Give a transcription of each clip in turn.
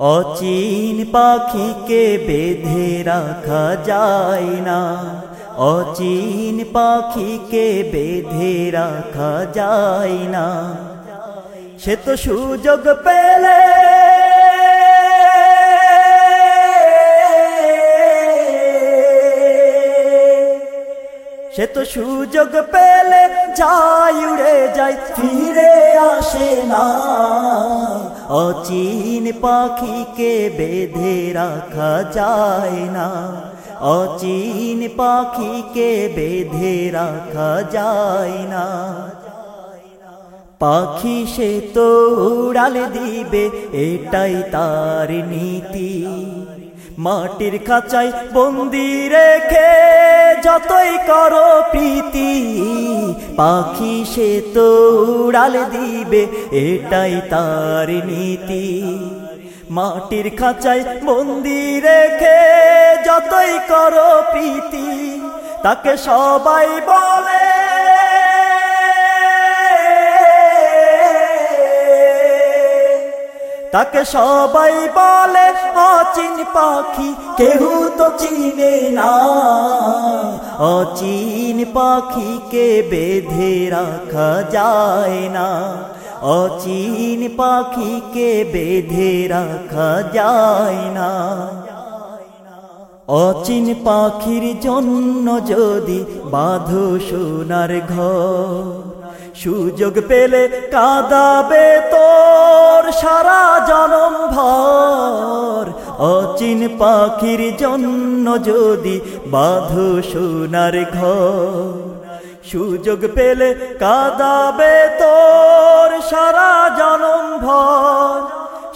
অচিন পাখিকে বেঁধে রাখা যায় না। অচিন পাখিকে বেঁধে রাখা যায় না। সে তো সুযোগ পেলে। সে তো সুযোগ পেলে, যায়, উড়ে যায়, ফিরে আসে না। অচিন পাখিকে বেঁধে রাখা যায় না। অচিন পাখিকে বেঁধে রাখা যায় না। পাখি সে তো উড়াল দিবে, এটাই তার নীতি। মাটির খাঁচাই বন্দি রেখে যতই করো প্রীতি। পাখি সে তো উড়াল দিবে, এটাই তার নীতি। মাটির খাঁচাই বন্দি রেখে যতই করো প্রীতি, তাকে সবাই বলে। তাকে সবাই বলে, অচিন পাখি, কেহ তো চিনে না। অচিন পাখিকে বেঁধে রাখা যায় না। অচিন পাখিকে বেঁধে রাখা যায় না। অচিন পাখির জন্য যদি বাঁধো সোনার ঘর, সুযোগ পেলে কাদাবে তোর সারা জনম ভর। অচিন পাখির জন্য যদি বাঁধো সোনার ঘর, সুযোগ পেলে কাদাবে তোর সারা জনম ভর।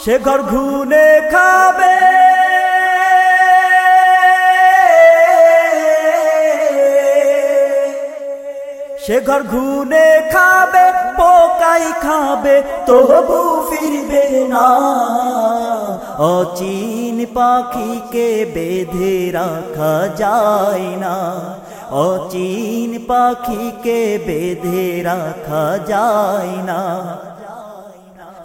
সে ঘর ঘুনে খাবে। সে ঘর ঘুনে খাবে, পোকাই খাবে, তবু ফিরবে না। অচিন পাখিকে বেঁধে রাখা যায় না। অচিন পাখিকে বেঁধে রাখা যায় না।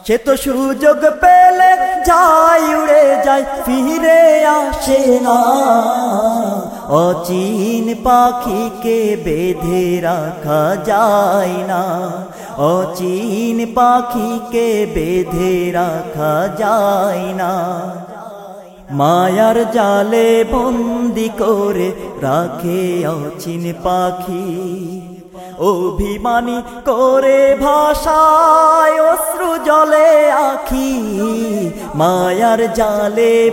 সে তো সুযোগ পেলে যায়, উড়ে যায়, ফিরে আসে না। অচিন পাখিকে বেঁধে রাখা যায় না। অচিন পাখিকে বেঁধে রাখা যায় না। মায়ার জালে বন্দি করে রাখে অচিন পাখি। অভিমানী করে ভাষায় অশ্রু জলে আখি। মায়ার জালে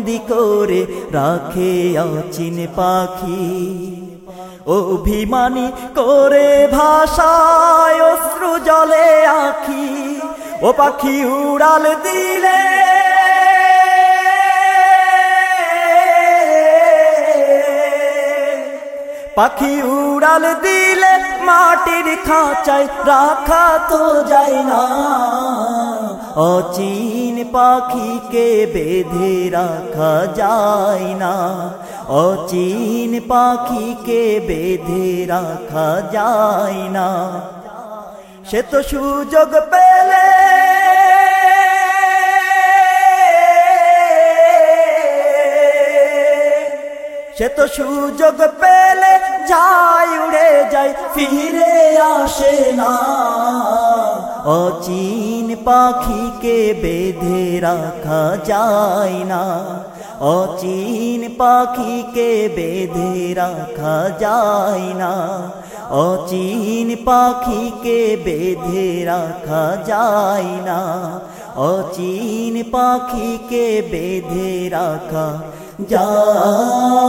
বন্দি করে রাখে অচিন পাখি। অভিমানী করে ভাষায় অশ্রু জলে আখি। ও পাখি উড়াল দিলে পাখি উড়াল দিলে মাটির খাঁচায় রাখা তো যায় না। অচিন পাখিকে বেঁধে রাখা যায় না। অচিন পাখিকে বেঁধে রাখা যায় না। সে তো সুযোগ পেলে। সে তো সুযোগ পেলে। যায়, উড়ে যায়, ফিরে আসে না। অচিন পাখিকে বেঁধে রাখা যায় না। অচিন পাখিকে বেঁধে রাখা যায় না। অচিন পাখিকে বেঁধে রাখা যায় না। অচিন পাখিকে বেঁধে রাখা যায়